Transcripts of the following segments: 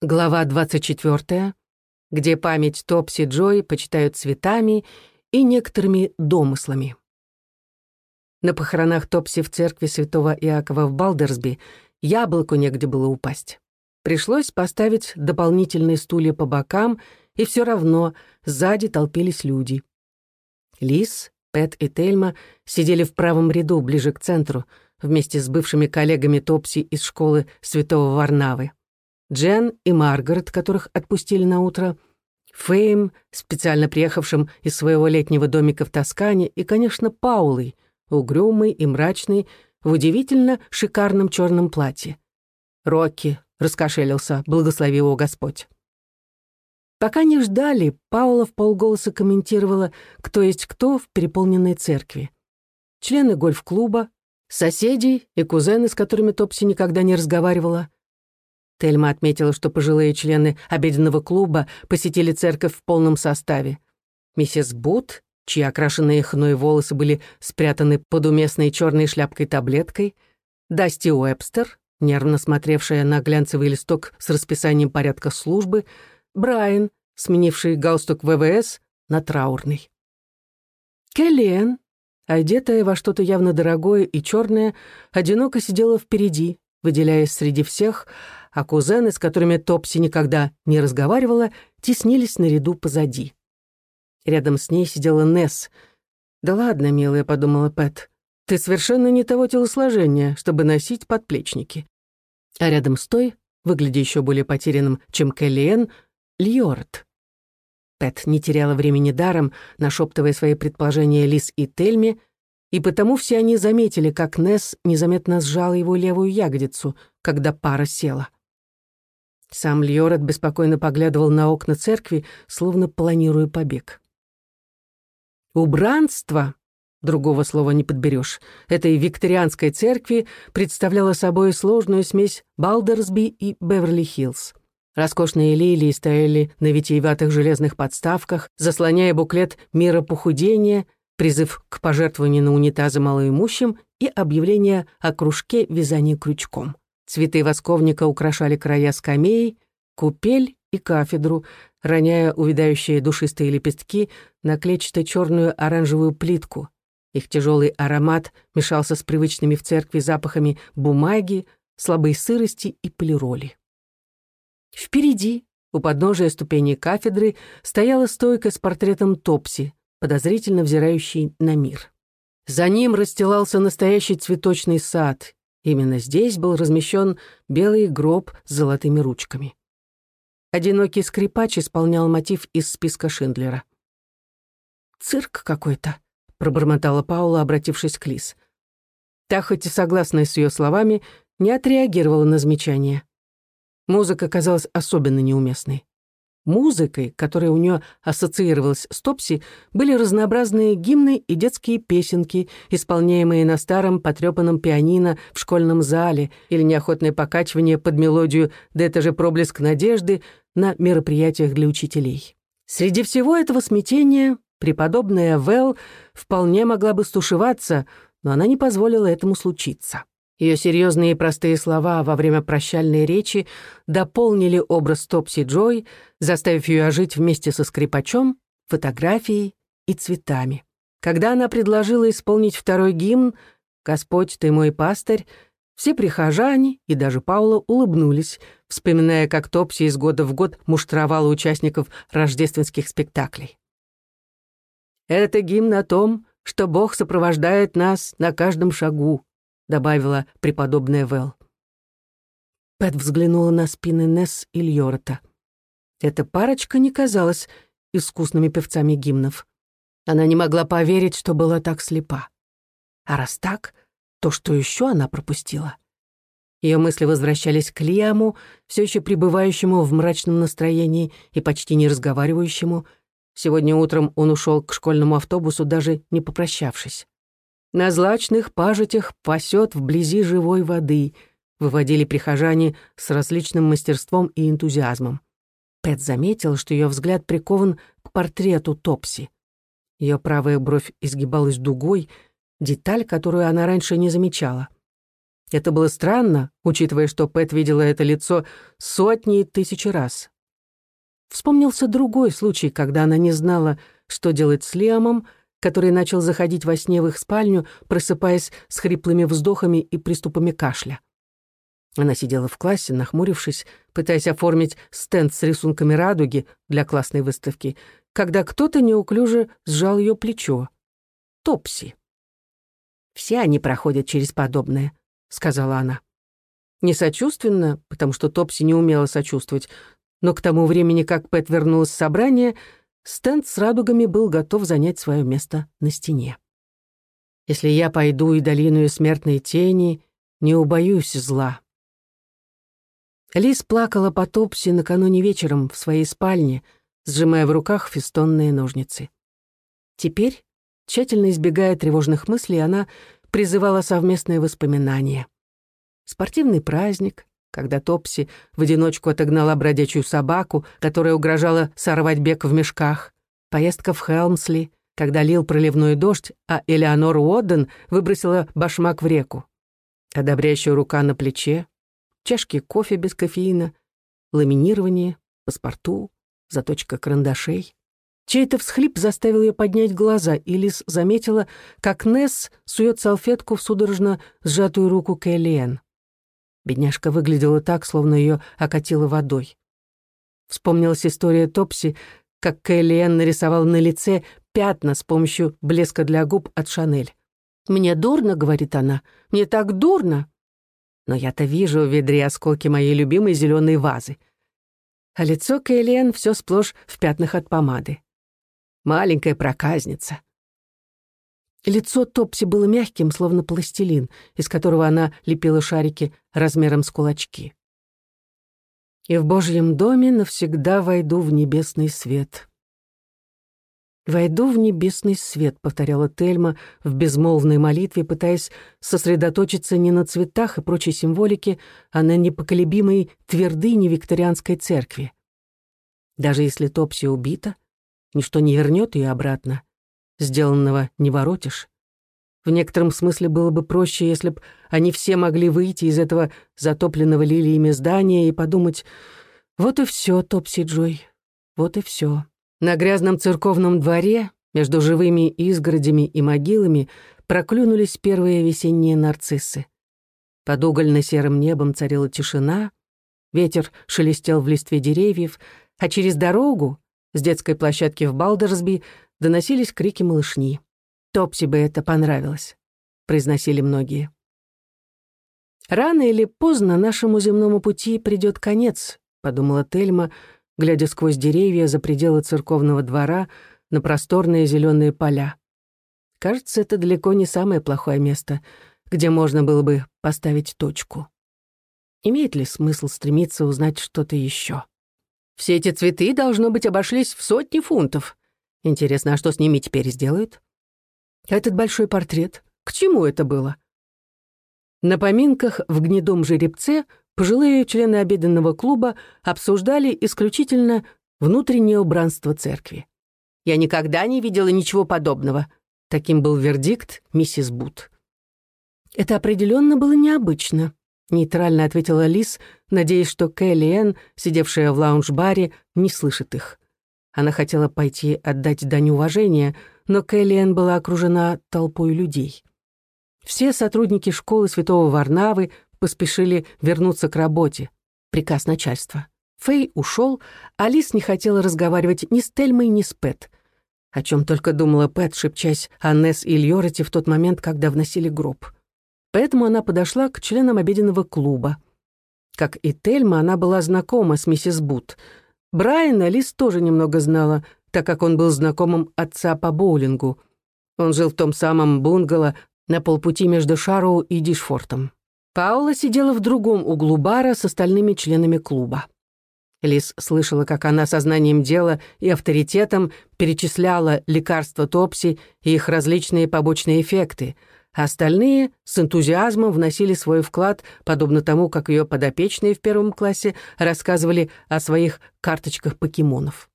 Глава 24, где память Топси Джой почитают цветами и некоторыми домыслами. На похоронах Топси в церкви святого Иакова в Балдерсби яблоку негде было упасть. Пришлось поставить дополнительные стулья по бокам, и все равно сзади толпились люди. Лис, Пэт и Тельма сидели в правом ряду, ближе к центру, вместе с бывшими коллегами Топси из школы святого Варнавы. Джен и Маргарет, которых отпустили на утро, Фейм, специально приехавшим из своего летнего домика в Тоскане, и, конечно, Паулой, угрюмый и мрачный, в удивительно шикарном черном платье. Рокки раскошелился, благослови его Господь. Пока не ждали, Паула в полголоса комментировала, кто есть кто в переполненной церкви. Члены гольф-клуба, соседи и кузены, с которыми Топси никогда не разговаривала — Тельма отметила, что пожилые члены обеденного клуба посетили церковь в полном составе. Миссис Бут, чьи окрашенные хной волосы были спрятаны под уместной черной шляпкой-таблеткой, Дасти Уэбстер, нервно смотревшая на глянцевый листок с расписанием порядка службы, Брайан, сменивший галстук ВВС на траурный. Келлиэн, одетая во что-то явно дорогое и черное, одиноко сидела впереди, выделяясь среди всех, а кузены, с которыми Топси никогда не разговаривала, теснились наряду позади. Рядом с ней сидела Несс. «Да ладно, милая», — подумала Пэт, — «ты совершенно не того телосложения, чтобы носить подплечники». А рядом с той, выглядя еще более потерянным, чем Келлиэн, Льорд. Пэт не теряла времени даром, нашептывая свои предположения Лис и Тельме, и потому все они заметили, как Несс незаметно сжала его левую ягодицу, когда пара села. Сам Льорет беспокойно поглядывал на окна церкви, словно планируя побег. Убранство, другого слова не подберешь, этой викторианской церкви представляло собой сложную смесь Балдерсби и Беверли-Хиллз. Роскошные лилии стояли на витиеватых железных подставках, заслоняя буклет «Мира похудения», призыв к пожертвованию на унитазы малоимущим и объявление о кружке вязания крючком. Цветы восковника украшали края скамей, купель и кафедру, роняя увядающие душистые лепестки на клетчато-черную оранжевую плитку. Их тяжелый аромат мешался с привычными в церкви запахами бумаги, слабой сырости и полироли. Впереди, у подножия ступени кафедры, стояла стойка с портретом Топси, подозрительно взирающий на мир. За ним расстилался настоящий цветочный сад, Именно здесь был размещен белый гроб с золотыми ручками. Одинокий скрипач исполнял мотив из списка Шиндлера. «Цирк какой-то», — пробормотала Паула, обратившись к Лис. Та, хоть и согласная с ее словами, не отреагировала на замечание. Музыка казалась особенно неуместной. Музыкой, которая у нее ассоциировалась с Топси, были разнообразные гимны и детские песенки, исполняемые на старом потрепанном пианино в школьном зале или неохотное покачивание под мелодию «Да это же проблеск надежды» на мероприятиях для учителей. Среди всего этого смятения преподобная Вэл вполне могла бы стушеваться, но она не позволила этому случиться. Ее серьезные и простые слова во время прощальной речи дополнили образ Топси Джой, заставив ее ожить вместе со скрипачом, фотографией и цветами. Когда она предложила исполнить второй гимн «Господь, ты мой пастырь», все прихожане и даже Паула улыбнулись, вспоминая, как Топси из года в год муштровала участников рождественских спектаклей. «Это гимн о том, что Бог сопровождает нас на каждом шагу», добавила преподобная Вэл. Пэт взглянула на спины Несс и Льорта. Эта парочка не казалась искусными певцами гимнов. Она не могла поверить, что была так слепа. А раз так, то что еще она пропустила? Ее мысли возвращались к Лиаму, все еще пребывающему в мрачном настроении и почти не разговаривающему. Сегодня утром он ушел к школьному автобусу, даже не попрощавшись. На злачных пажитях пасет вблизи живой воды, выводили прихожане с различным мастерством и энтузиазмом. Пэт заметил, что ее взгляд прикован к портрету Топси. Ее правая бровь изгибалась дугой, деталь, которую она раньше не замечала. Это было странно, учитывая, что Пэт видела это лицо сотни и тысячи раз. Вспомнился другой случай, когда она не знала, что делать с Лиамом, который начал заходить во сне в их спальню, просыпаясь с хриплыми вздохами и приступами кашля. Она сидела в классе, нахмурившись, пытаясь оформить стенд с рисунками радуги для классной выставки, когда кто-то неуклюже сжал ее плечо. Топси. «Все они проходят через подобное», — сказала она. Не сочувственно, потому что Топси не умела сочувствовать, но к тому времени, как Пэт вернулась с собрания, стенд с радугами был готов занять свое место на стене. «Если я пойду и долину смертной тени, не убоюсь зла». Лис плакала по Топси накануне вечером в своей спальне, сжимая в руках фестонные ножницы. Теперь, тщательно избегая тревожных мыслей, она призывала совместные воспоминания. Спортивный праздник, когда Топси в одиночку отогнала бродячую собаку, которая угрожала сорвать бег в мешках, поездка в Хелмсли, когда лил проливной дождь, а Элеонор Уодден выбросила башмак в реку. Одобряющая рука на плече, чашки кофе без кофеина, ламинирование, паспорту, заточка карандашей. Чей-то всхлип заставил ее поднять глаза, и Лис заметила, как Несс сует салфетку в судорожно сжатую руку Кэллиэн. Бедняжка выглядела так, словно ее окатило водой. Вспомнилась история Топси, как Кэллиэн нарисовал на лице пятна с помощью блеска для губ от Шанель. «Мне дурно», — говорит она, — «мне так дурно». Но я-то вижу в ведре осколки моей любимой зеленой вазы. А лицо Кэллиэн все сплошь в пятнах от помады. Маленькая проказница. Лицо Топси было мягким, словно пластилин, из которого она лепила шарики размером с кулачки. «И в Божьем доме навсегда войду в небесный свет». «Войду в небесный свет», — повторяла Тельма в безмолвной молитве, пытаясь сосредоточиться не на цветах и прочей символике, а на непоколебимой твердыне викторианской церкви. Даже если Топси убита, ничто не вернет ее обратно сделанного не воротишь. В некотором смысле было бы проще, если бы они все могли выйти из этого затопленного лилиями здания и подумать, вот и все, Топси Джой, вот и все. На грязном церковном дворе, между живыми изгородями и могилами, проклюнулись первые весенние нарциссы. Под угольно-серым небом царила тишина, ветер шелестел в листве деревьев, а через дорогу, с детской площадки в Балдерсби, доносились крики малышни. «Топси бы это понравилось», — произносили многие. «Рано или поздно нашему земному пути придет конец», — подумала Тельма, глядя сквозь деревья за пределы церковного двора на просторные зеленые поля. Кажется, это далеко не самое плохое место, где можно было бы поставить точку. Имеет ли смысл стремиться узнать что-то еще? Все эти цветы, должно быть, обошлись в сотни фунтов. Интересно, а что с ними теперь сделают? Этот большой портрет, к чему это было? На поминках в гнедом жеребце пожилые члены обеденного клуба обсуждали исключительно внутреннее убранство церкви. «Я никогда не видела ничего подобного», — таким был вердикт миссис Бут. «Это определенно было необычно», — нейтрально ответила Лис, надеясь, что Кэлли Энн, сидевшая в лаунж-баре, не слышит их. Она хотела пойти отдать дань уважения, но Кэллиэн была окружена толпой людей. Все сотрудники школы Святого Варнавы поспешили вернуться к работе. Приказ начальства. Фэй ушел, а Лис не хотела разговаривать ни с Тельмой, ни с Пэт. О чем только думала Пэт, шепчась о и Льорете в тот момент, когда вносили гроб. Поэтому она подошла к членам обеденного клуба. Как и Тельма, она была знакома с миссис Бут — Брайана Лис тоже немного знала, так как он был знакомым отца по боулингу. Он жил в том самом бунгало на полпути между Шароу и Дишфортом. Паула сидела в другом углу бара с остальными членами клуба. Лис слышала, как она сознанием дела и авторитетом перечисляла лекарства Топси и их различные побочные эффекты — а остальные с энтузиазмом вносили свой вклад, подобно тому, как ее подопечные в первом классе рассказывали о своих карточках покемонов.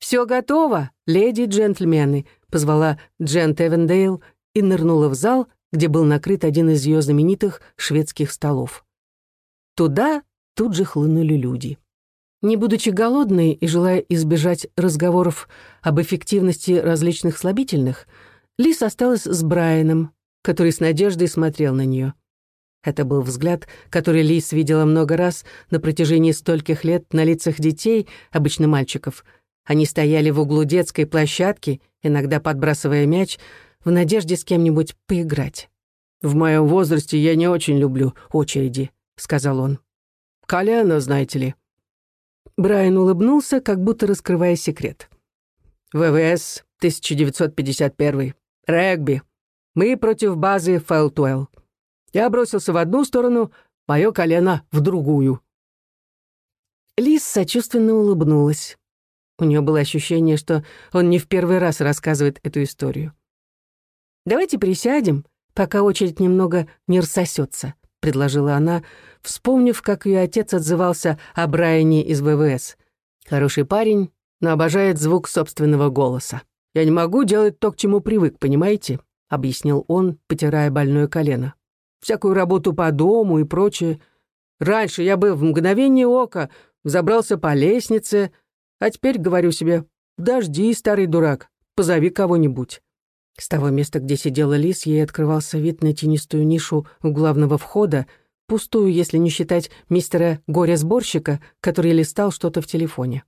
«Все готово, леди и джентльмены», — позвала Джен Тевендейл и нырнула в зал, где был накрыт один из ее знаменитых шведских столов. Туда тут же хлынули люди. Не будучи голодной и желая избежать разговоров об эффективности различных слабительных, Лис осталась с Брайаном, который с надеждой смотрел на нее. Это был взгляд, который Лис видела много раз на протяжении стольких лет на лицах детей, обычно мальчиков. Они стояли в углу детской площадки, иногда подбрасывая мяч, в надежде с кем-нибудь поиграть. «В моем возрасте я не очень люблю очереди», — сказал он. «Коляна, знаете ли». Брайан улыбнулся, как будто раскрывая секрет. «ВВС, 1951. Регби. Мы против базы Фэлтуэлл. Я бросился в одну сторону, мое колено в другую». Лис сочувственно улыбнулась. У нее было ощущение, что он не в первый раз рассказывает эту историю. «Давайте присядем, пока очередь немного не рассосется», — предложила она, вспомнив, как ее отец отзывался о Брайане из ВВС. «Хороший парень, но обожает звук собственного голоса. Я не могу делать то, к чему привык, понимаете?» — объяснил он, потирая больное колено всякую работу по дому и прочее. Раньше я бы в мгновение ока забрался по лестнице, а теперь говорю себе, «Дожди, старый дурак, позови кого-нибудь». С того места, где сидела лис, ей открывался вид на тенистую нишу у главного входа, пустую, если не считать мистера горя-сборщика, который листал что-то в телефоне.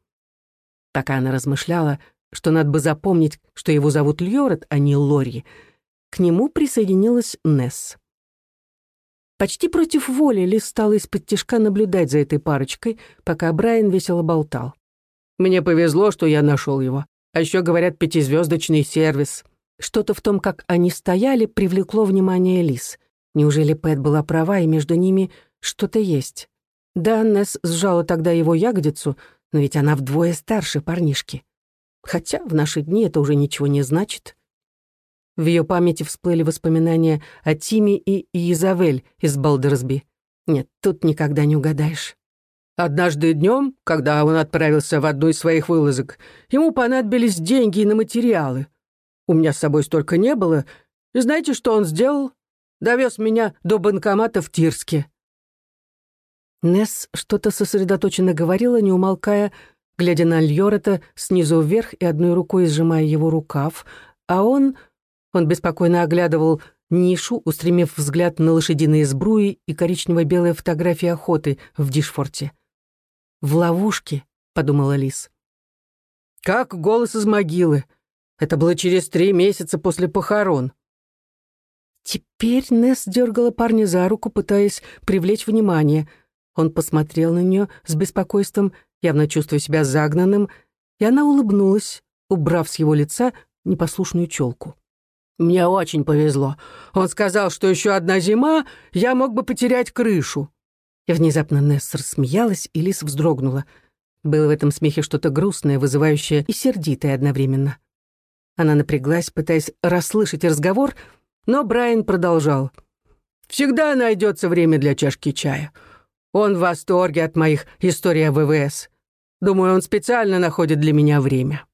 Пока она размышляла, что надо бы запомнить, что его зовут Льорет, а не Лори, к нему присоединилась Несс. Почти против воли Лис стала из-под тишка наблюдать за этой парочкой, пока Брайан весело болтал. «Мне повезло, что я нашел его. А еще, говорят, пятизвездочный сервис». Что-то в том, как они стояли, привлекло внимание Лис. Неужели Пэт была права, и между ними что-то есть? Да, Несс сжала тогда его ягодицу, но ведь она вдвое старше парнишки. Хотя в наши дни это уже ничего не значит. В ее памяти всплыли воспоминания о Тиме и Изавель из Балдерсби. Нет, тут никогда не угадаешь. Однажды днем, когда он отправился в одну из своих вылазок, ему понадобились деньги на материалы. У меня с собой столько не было. И знаете, что он сделал? Довез меня до банкомата в Тирске. Несс что-то сосредоточенно говорила, не умолкая, глядя на Льорета снизу вверх и одной рукой сжимая его рукав, а он он беспокойно оглядывал нишу, устремив взгляд на лошадиные сбруи и коричнево-белые фотографии охоты в Дишфорте. «В ловушке», — подумала Лис. «Как голос из могилы. Это было через три месяца после похорон». Теперь Несс дергала парня за руку, пытаясь привлечь внимание. Он посмотрел на нее с беспокойством, явно чувствуя себя загнанным, и она улыбнулась, убрав с его лица непослушную челку. Мне очень повезло. Он сказал, что еще одна зима, я мог бы потерять крышу. И внезапно Нессер смеялась, и Лис вздрогнула. Было в этом смехе что-то грустное, вызывающее и сердитое одновременно. Она напряглась, пытаясь расслышать разговор, но Брайан продолжал. «Всегда найдется время для чашки чая. Он в восторге от моих историй о ВВС. Думаю, он специально находит для меня время».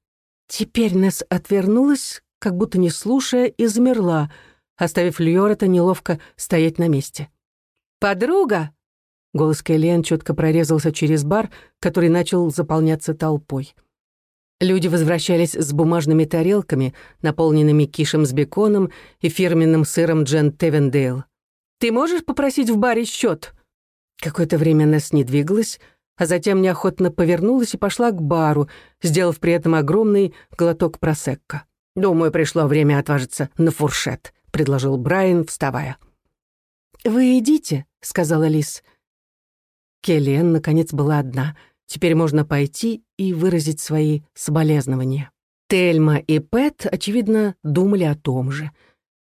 Теперь Несс отвернулась, как будто не слушая, и замерла, оставив Льорета неловко стоять на месте. «Подруга!» Голос Кэллиэн четко прорезался через бар, который начал заполняться толпой. Люди возвращались с бумажными тарелками, наполненными кишем с беконом и фирменным сыром Джен Тевендейл. «Ты можешь попросить в баре счет?» Какое-то время Несс не двигалась, а затем неохотно повернулась и пошла к бару, сделав при этом огромный глоток просекко. «Думаю, пришло время отважиться на фуршет», — предложил Брайан, вставая. «Вы идите», — сказала Лис. Келлиэн, наконец, была одна. Теперь можно пойти и выразить свои соболезнования. Тельма и Пэт, очевидно, думали о том же.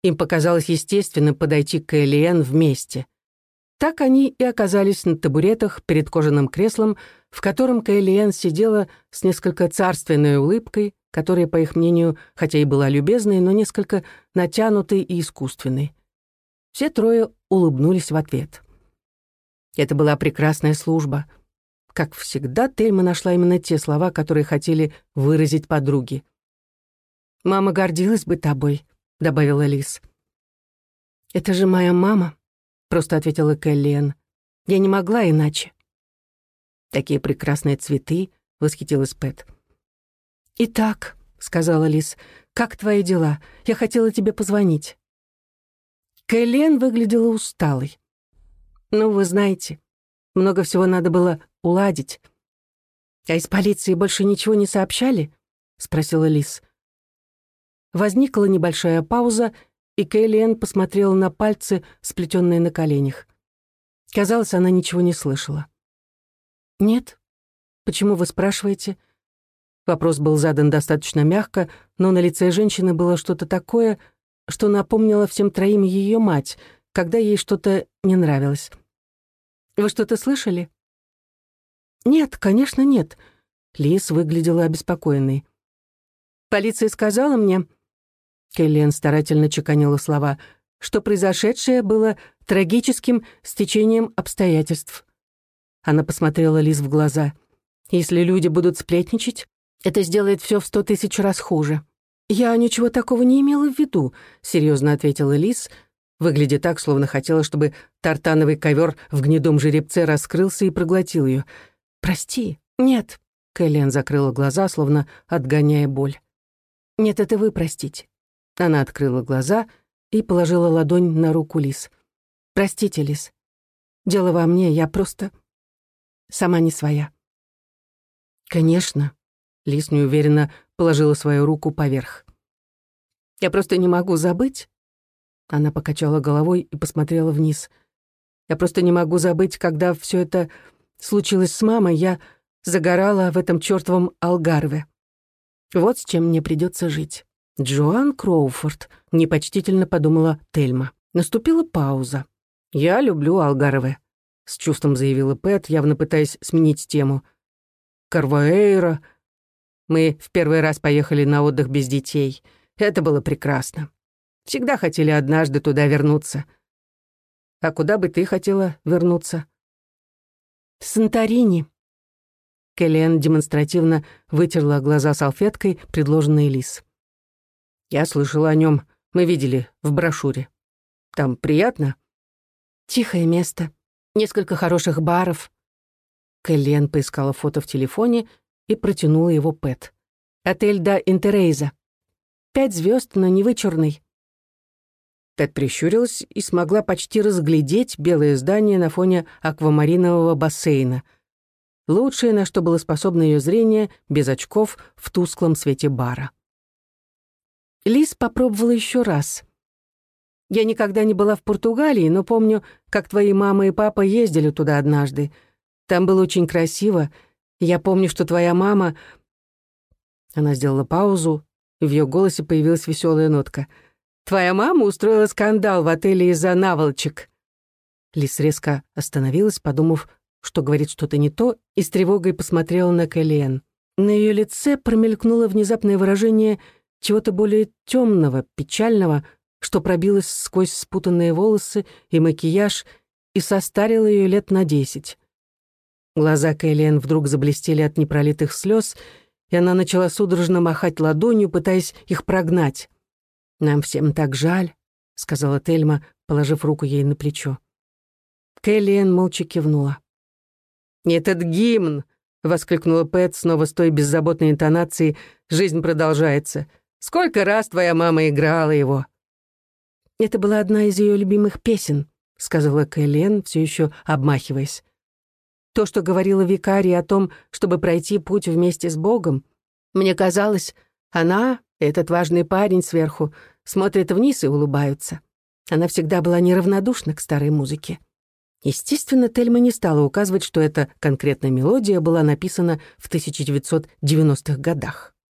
Им показалось естественно подойти к Элиэн вместе. Так они и оказались на табуретах перед кожаным креслом, в котором Кэллиэн сидела с несколько царственной улыбкой, которая, по их мнению, хотя и была любезной, но несколько натянутой и искусственной. Все трое улыбнулись в ответ. Это была прекрасная служба. Как всегда, Тельма нашла именно те слова, которые хотели выразить подруги. «Мама гордилась бы тобой», — добавила Лис. «Это же моя мама», — просто ответила Кэллиэн. «Я не могла иначе». «Такие прекрасные цветы», — восхитилась Пэт. «Итак», — сказала Лис, — «как твои дела? Я хотела тебе позвонить». Кэллиэн выглядела усталой. «Ну, вы знаете, много всего надо было уладить». «А из полиции больше ничего не сообщали?» — спросила Лис. Возникла небольшая пауза, и Кэллиэн посмотрела на пальцы, сплетенные на коленях. Казалось, она ничего не слышала. «Нет? Почему вы спрашиваете?» Вопрос был задан достаточно мягко, но на лице женщины было что-то такое, что напомнило всем троим ее мать, когда ей что-то не нравилось. «Вы что-то слышали?» «Нет, конечно, нет», — Лис выглядела обеспокоенной. «Полиция сказала мне...» Келлиан старательно чеканила слова, что произошедшее было трагическим стечением обстоятельств. Она посмотрела Лиз в глаза. «Если люди будут сплетничать, это сделает все в сто тысяч раз хуже». «Я ничего такого не имела в виду», — серьезно ответила Лиз, выглядя так, словно хотела, чтобы тартановый ковер в гнедом жеребце раскрылся и проглотил ее. «Прости». «Нет», — Кэлен закрыла глаза, словно отгоняя боль. «Нет, это вы простите». Она открыла глаза и положила ладонь на руку Лиз. «Простите, Лиз. Дело во мне, я просто сама не своя». «Конечно», — Лиз неуверенно положила свою руку поверх. «Я просто не могу забыть». Она покачала головой и посмотрела вниз. «Я просто не могу забыть, когда все это случилось с мамой, я загорала в этом чертовом Алгарве. Вот с чем мне придется жить». «Джоан Кроуфорд», — непочтительно подумала Тельма. Наступила пауза. «Я люблю Алгарве», — с чувством заявила Пэт, явно пытаясь сменить тему. «Карваэйра. Мы в первый раз поехали на отдых без детей. Это было прекрасно. Всегда хотели однажды туда вернуться. А куда бы ты хотела вернуться?» «Санторини». Келлиан демонстративно вытерла глаза салфеткой, предложенной Лис. «Я слышала о нем. Мы видели в брошюре. Там приятно?» «Тихое место. Несколько хороших баров». Кэллиан поискала фото в телефоне и протянула его Пэт. «Отель да Интерейза. Пять звезд, но не вычурный». Пэт прищурилась и смогла почти разглядеть белое здание на фоне аквамаринового бассейна. Лучшее, на что было способно ее зрение, без очков, в тусклом свете бара. Лис попробовала еще раз. «Я никогда не была в Португалии, но помню, как твои мама и папа ездили туда однажды. Там было очень красиво. Я помню, что твоя мама...» Она сделала паузу, и в ее голосе появилась веселая нотка — Твоя мама устроила скандал в отеле из-за наволочек». Лис резко остановилась, подумав, что говорит что-то не то, и с тревогой посмотрела на Кэлен. На ее лице промелькнуло внезапное выражение чего-то более темного, печального, что пробилось сквозь спутанные волосы и макияж и состарило ее лет на десять. Глаза Кэлен вдруг заблестели от непролитых слез, и она начала судорожно махать ладонью, пытаясь их прогнать. «Нам всем так жаль», — сказала Тельма, положив руку ей на плечо. Кэллиэн молча кивнула. «Этот гимн!» — воскликнула Пэт снова с той беззаботной интонацией «Жизнь продолжается. Сколько раз твоя мама играла его?» «Это была одна из ее любимых песен», — сказала Кэллиэн, все еще обмахиваясь. «То, что говорила викария о том, чтобы пройти путь вместе с Богом, мне казалось, она, этот важный парень сверху, смотрят вниз и улыбаются. Она всегда была неравнодушна к старой музыке. Естественно, Тельма не стала указывать, что эта конкретная мелодия была написана в 1990-х годах.